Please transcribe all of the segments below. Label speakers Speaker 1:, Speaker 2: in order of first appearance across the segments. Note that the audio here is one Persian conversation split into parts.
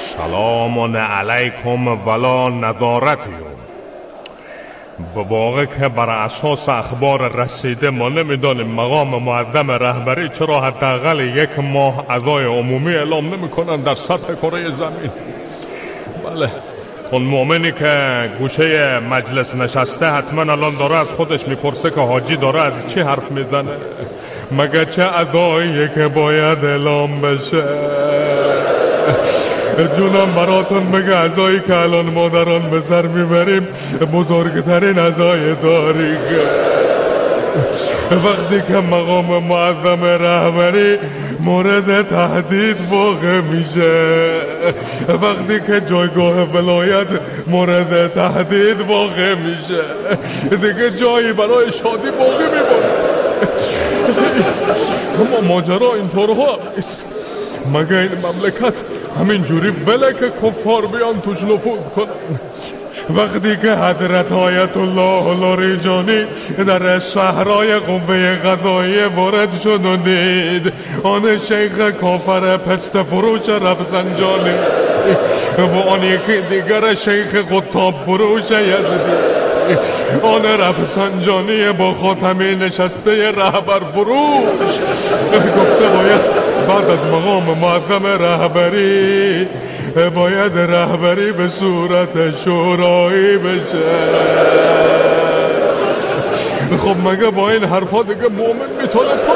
Speaker 1: سلام علیکم ولا ندارتیون به واقع که بر اساس اخبار رسیده ما نمی‌دانیم مقام معظم رهبری چرا حداقل یک ماه ادای عمومی اعلام نمی‌کنن در سطح کره زمین. بله اون مؤمنی که گوشه مجلس نشسته حتما الان داره از خودش می‌پرسه که حاجی داره از چی حرف می‌زنه. مگه چه ادایی که باید اعلام بشه. جونم براتون بگه ازایی که الان مادران به سر می‌بریم. بزرگترین ازای تاریخه وقتی که مقام معظم رهبری مورد تهدید واقع میشه. وقتی که جایگاه ولایت مورد تهدید واقع میشه. دیگه جایی برای شادی باقی میمونه. اما ماجرا اینطورها نیست مگه این مملکت همین جوری وله که کفار بیان توش نفوذ کنن؟ وقتی که حضرت آیت الله لاریجانی در صحرای قوه غذایی وارد شد و دید آن شیخ کافر پست فروش رفزنجانی و آن یکی دیگر شیخ قطاب فروش یزدی. آن رفسنجانی با خاتمی نشسته رهبر فروش. گفته باید بعد از مقام معظم رهبری باید رهبری به صورت شورایی بشه. خب مگه با این حرفا دیگه مؤمن می‌تونه پا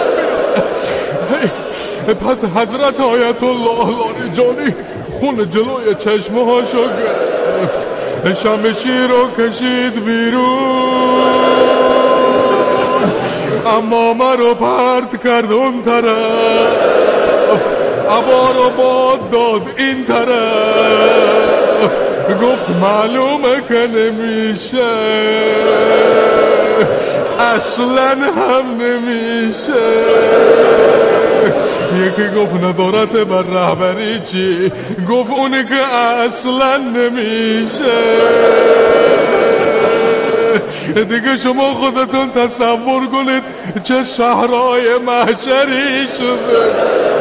Speaker 1: پس حضرت آیت الله لاری جانی خون جلوی چشمه هاشو گرفت. شمشیر رو کشید بیرون. اما رو پرد کرد اون طرف. عبا رو باد داد این طرف. گفت معلومه که نمیشه. اصلا هم نمیشه. یکی گفت ندارت بر رهبری چی؟ گفت اونی که اصلا نمیشه. دیگه شما خودتون تصور کنید چه صحرای محشری شده.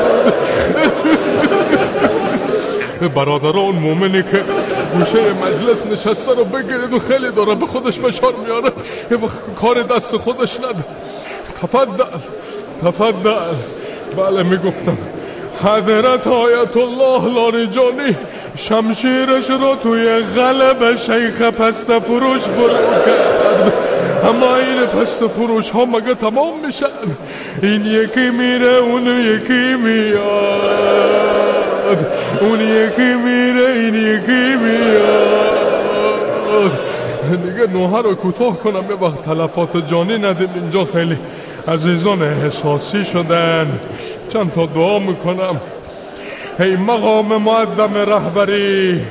Speaker 1: برادران مومنی که گوشه مجلس نشسته رو بگیرید و خیلی داره به خودش فشار میاره. کار دست خودش نده. تفضل تفضل. بله می‌گفتم. حضرت آیت الله لاریجانی شمشیرش رو توی غلب شیخ پست فروش فرو کرد. اما این پست فروش ها مگه تمام میشن این یکی میره اون یکی میاد. اون یکی میره این یکی میاد. دیگه نوها رو کوتاه کنم یه وقت تلفات جانی ندیم اینجا خیلی عزیزان احساسی شدن. چند تا دعا می‌کنم. ای مقام معظم رهبری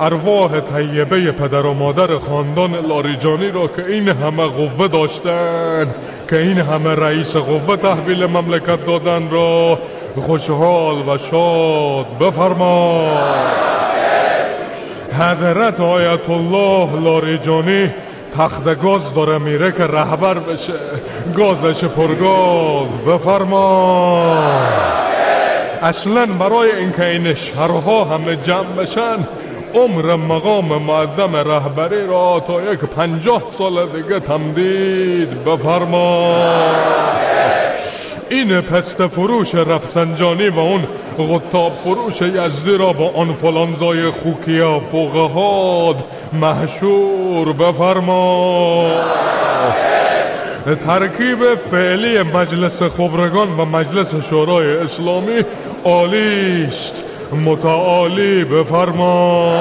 Speaker 1: ارواح طیبه پدر و مادر خاندان لاریجانی را که این همه قوه داشتن که این همه رئیس قوه تحویل مملکت دادن را خوشحال و شاد بفرما حضرت آیت الله لاریجانی تخت گاز داره میره که رهبر بشه گازش پرگاز بفرما اصلا برای اینکه این شهرها همه جمع بشن عمر مقام معظم رهبری را تا یک پنجاه سال دیگه تمدید بفرما این پست فروش رفسنجانی و اون غطاب فروش یزدی را با آنفلانزای خوکیا فوقهاد محشور بفرما ترکیب فعلی مجلس خبرگان و مجلس شورای اسلامی عالیست متعالی بفرما.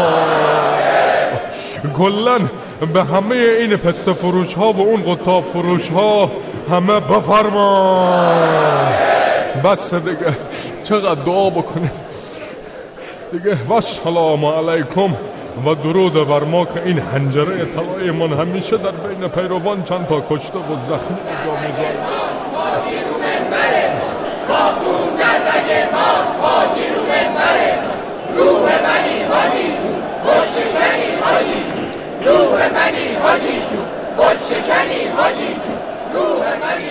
Speaker 1: کلا به همه این پست فروش ها و اون قطاب فروش ها همه بفرما. بس دیگه چقدر دعا بکنیم. دیگه و سلام علیکم و درود بر ما که این هنجره طلای من همیشه در بین پیروان چند تا کشته و زخمی جا منبره
Speaker 2: روح منی حاجی جون بود شکنی حاجی جون روح منی حاجی جون بود شکنی حاجی جون روح منی